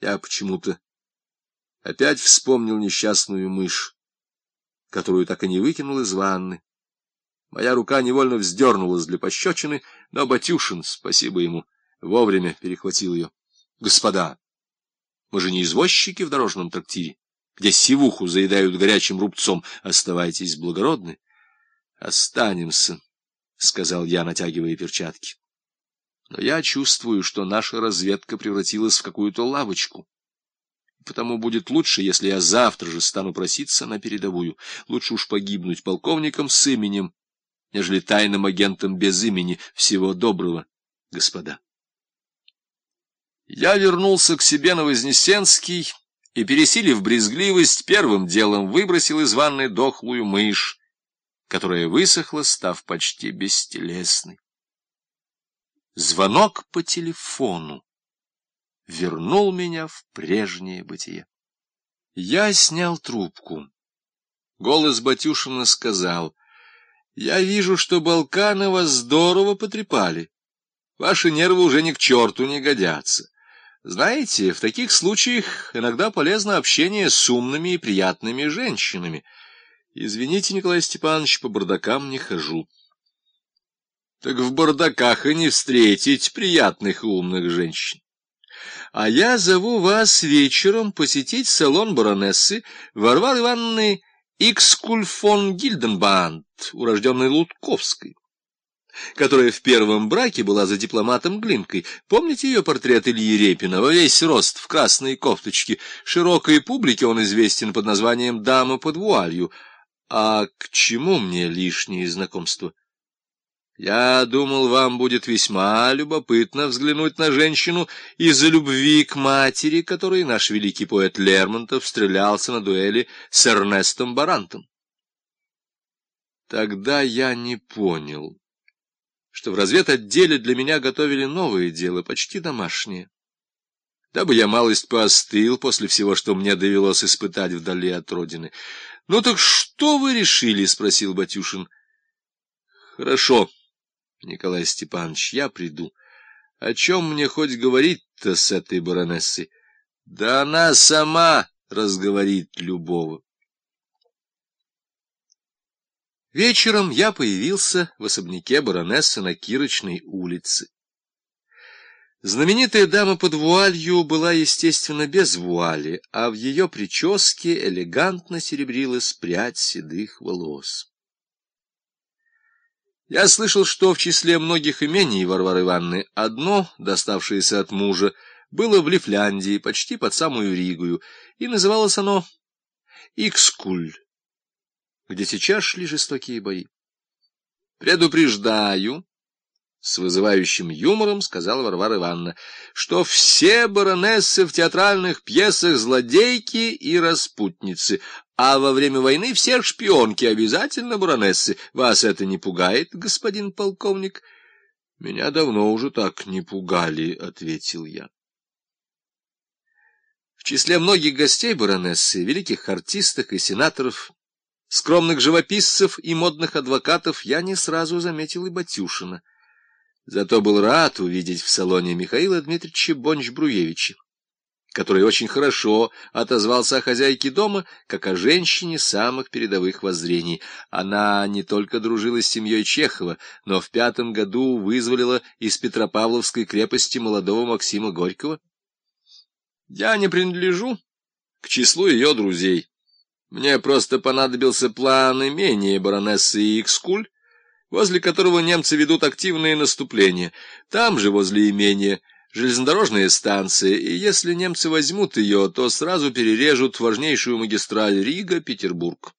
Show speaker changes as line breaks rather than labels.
Я почему-то опять вспомнил несчастную мышь, которую так и не выкинул из ванны. Моя рука невольно вздернулась для пощечины, но Батюшин, спасибо ему, вовремя перехватил ее. — Господа, мы же не извозчики в дорожном трактире, где сивуху заедают горячим рубцом. Оставайтесь благородны. — Останемся, — сказал я, натягивая перчатки. Но я чувствую, что наша разведка превратилась в какую-то лавочку. Потому будет лучше, если я завтра же стану проситься на передовую. Лучше уж погибнуть полковником с именем, нежели тайным агентом без имени. Всего доброго, господа. Я вернулся к себе на Вознесенский и, пересилив брезгливость, первым делом выбросил из ванны дохлую мышь, которая высохла, став почти бестелесной. Звонок по телефону вернул меня в прежнее бытие. Я снял трубку. Голос Батюшина сказал, «Я вижу, что Балканова здорово потрепали. Ваши нервы уже ни к черту не годятся. Знаете, в таких случаях иногда полезно общение с умными и приятными женщинами. Извините, Николай Степанович, по бардакам не хожу». Так в бардаках и не встретить приятных и умных женщин. А я зову вас вечером посетить салон баронессы Варвары Ивановны Икскуль фон Гильденбанд, урожденной Лутковской, которая в первом браке была за дипломатом Глинкой. Помните ее портрет Ильи Репина во весь рост в красной кофточке? Широкой публике он известен под названием «Дама под вуалью». А к чему мне лишние знакомства? Я думал, вам будет весьма любопытно взглянуть на женщину из-за любви к матери, которой наш великий поэт Лермонтов стрелялся на дуэли с Эрнестом Барантом. Тогда я не понял, что в разведотделе для меня готовили новое дело, почти домашнее. Дабы я малость поостыл после всего, что мне довелось испытать вдали от родины. — Ну так что вы решили? — спросил Батюшин. — Хорошо. Николай Степанович, я приду. О чем мне хоть говорить-то с этой баронессой? Да она сама разговорит любого. Вечером я появился в особняке баронессы на Кирочной улице. Знаменитая дама под вуалью была, естественно, без вуали, а в ее прическе элегантно серебрилась прядь седых волос. Я слышал, что в числе многих имений Варвары Ивановны одно, доставшееся от мужа, было в Лифляндии, почти под самую Ригую, и называлось оно Икскуль, где сейчас шли жестокие бои. Предупреждаю, с вызывающим юмором сказала Варвара Ивановна, что все баронессы в театральных пьесах злодейки и распутницы, а во время войны все шпионки обязательно баронессы. Вас это не пугает, господин полковник? — Меня давно уже так не пугали, — ответил я. В числе многих гостей баронессы, великих артистов и сенаторов, скромных живописцев и модных адвокатов я не сразу заметил и Батюшина. Зато был рад увидеть в салоне Михаила Дмитриевича Бонч-Бруевича, который очень хорошо отозвался о хозяйке дома, как о женщине самых передовых воззрений. Она не только дружила с семьей Чехова, но в пятом году вызволила из Петропавловской крепости молодого Максима Горького. Я не принадлежу к числу ее друзей. Мне просто понадобился план имения баронессы Икскуль, возле которого немцы ведут активные наступления. Там же, возле имения, железнодорожная станция, и если немцы возьмут ее, то сразу перережут важнейшую магистраль Рига-Петербург.